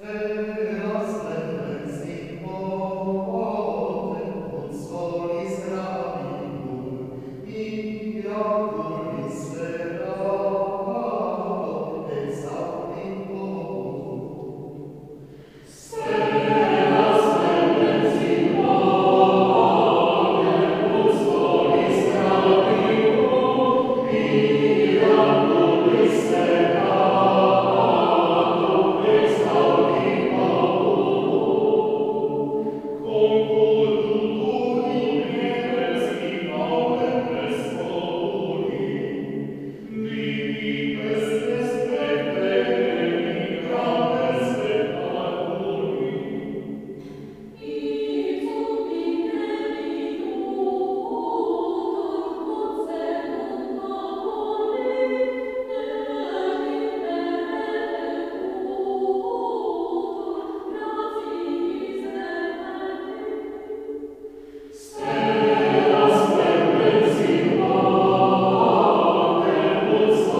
嗯 Wolf.